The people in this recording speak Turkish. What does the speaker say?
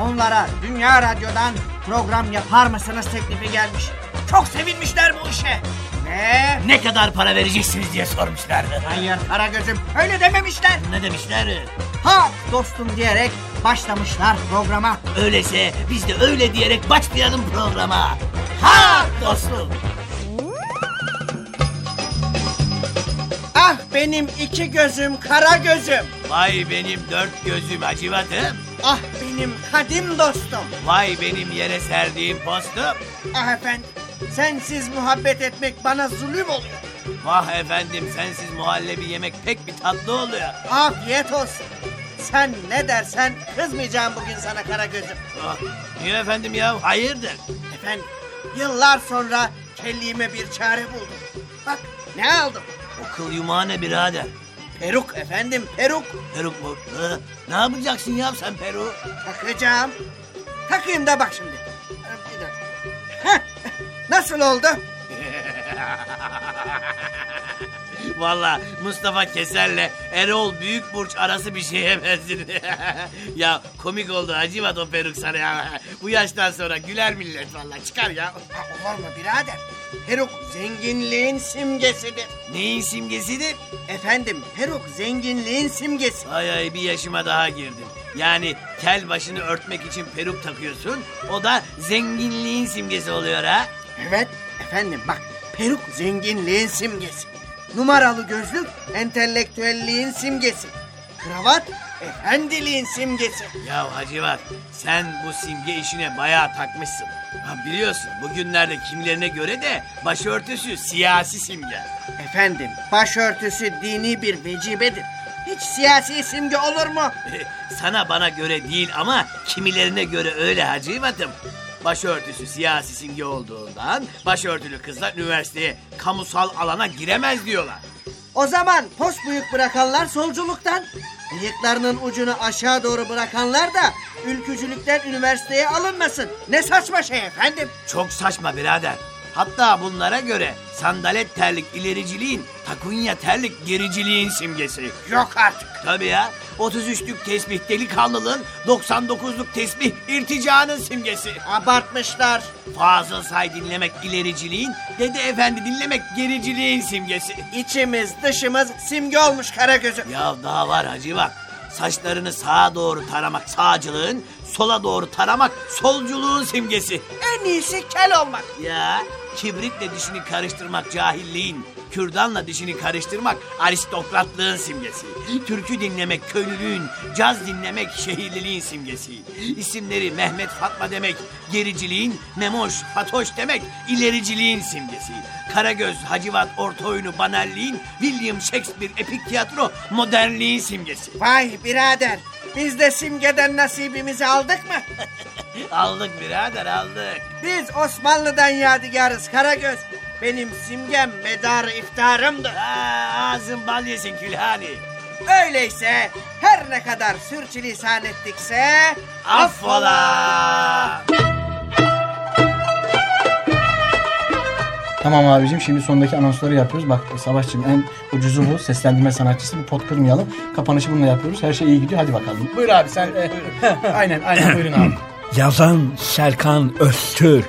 onlara Dünya Radyo'dan program yapar mısınız teklifi gelmiş. Çok sevinmişler bu işe. Ve Ne kadar para vereceksiniz diye sormuşlardı. hayır Karagöz'üm öyle dememişler. Ne demişler? Ha dostum diyerek başlamışlar programa. Öyleyse biz de öyle diyerek başlayalım programa. Ha dostum. Ah benim iki gözüm kara gözüm. Vay benim dört gözüm acıvatım. Ah benim kadim dostum. Vay benim yere serdiğim postum. Ah efendim sensiz muhabbet etmek bana zulüm oluyor. Vah efendim sensiz muhallebi yemek pek bir tatlı oluyor. Afiyet olsun. Sen ne dersen kızmayacağım bugün sana kara gözüm. Ah, niye efendim ya? Hayırdır? Efendim yıllar sonra kelliğime bir çare buldum. Bak ne aldım? O kıl yumağı ne birader? Peruk efendim peruk. Peruk mu? Hı? Ne yapacaksın ya sen peruk? Takacağım. Takayım da bak şimdi. Bir dakika. Heh, Nasıl oldu? Valla Mustafa Keser'le Erol Büyükburç arası bir şeye benzedi. ya komik oldu Hacivat o peruk sana ya. Bu yaştan sonra güler millet valla çıkar ya. Ha, olur mu birader? Peruk zenginliğin simgesidir. Neyin simgesidir? Efendim peruk zenginliğin simgesi. Ay ay bir yaşıma daha girdim. Yani kel başını örtmek için peruk takıyorsun. O da zenginliğin simgesi oluyor ha. Evet efendim bak peruk zenginliğin simgesi. Numaralı gözlük entelektüelliğin simgesi. Kravat efendiliğin simgesi. Ya Hacivat sen bu simge işine bayağı takmışsın. Ha, biliyorsun bugünlerde kimilerine göre de başörtüsü siyasi simge. Efendim başörtüsü dini bir vecibedir. Hiç siyasi simge olur mu? Sana bana göre değil ama kimilerine göre öyle Hacivat'ım. Başörtüsü siyasi simge olduğundan başörtülü kızlar üniversiteye kamusal alana giremez diyorlar. O zaman post bıyık bırakanlar solculuktan, bıyıklarının ucunu aşağı doğru bırakanlar da ülkücülükten üniversiteye alınmasın. Ne saçma şey efendim. Çok saçma birader. Hatta bunlara göre sandalet terlik ilericiliğin, takunya terlik gericiliğin simgesi. Yok artık. Tabii ya. 33'lük tesbih delikanlılığın, 99'luk tesbih irticanın simgesi. Abartmışlar. Fazıl Say dinlemek ilericiliğin, Dede Efendi dinlemek gericiliğin simgesi. İçimiz dışımız simge olmuş Karagöz'üm. Ya daha var hacı bak. Saçlarını sağa doğru taramak sağcılığın, sola doğru taramak solculuğun simgesi. En iyisi kel olmak. Ya kibritle dişini karıştırmak cahilliğin, kürdanla dişini karıştırmak aristokratlığın simgesi. Türkü dinlemek köylülüğün, caz dinlemek şehirliliğin simgesi. İsimleri Mehmet Fatma demek gericiliğin, Memoş, Fatoş demek ilericiliğin simgesi. Karagöz, Hacivat, orta oyunu banalliğin, William Shakespeare epik tiyatro modernliğin simgesi. Vay birader. Biz de simgeden nasibimizi aldık mı? aldık birader aldık. Biz Osmanlı'dan yadigarız Karagöz. Benim simgem medarı iftarımdır. Aa, ağzın bal yesin külhani. Öyleyse her ne kadar sürçülisan ettikse... Affola. Tamam abicim şimdi sondaki anonsları yapıyoruz. Bak Savaşçım en ucuzu bu. Seslendirme sanatçısı. Bir pot kırmayalım. Kapanışı bununla yapıyoruz. Her şey iyi gidiyor. Hadi bakalım. Buyur abi sen. e, aynen aynen buyurun abi. Yazan Serkan Öztürk.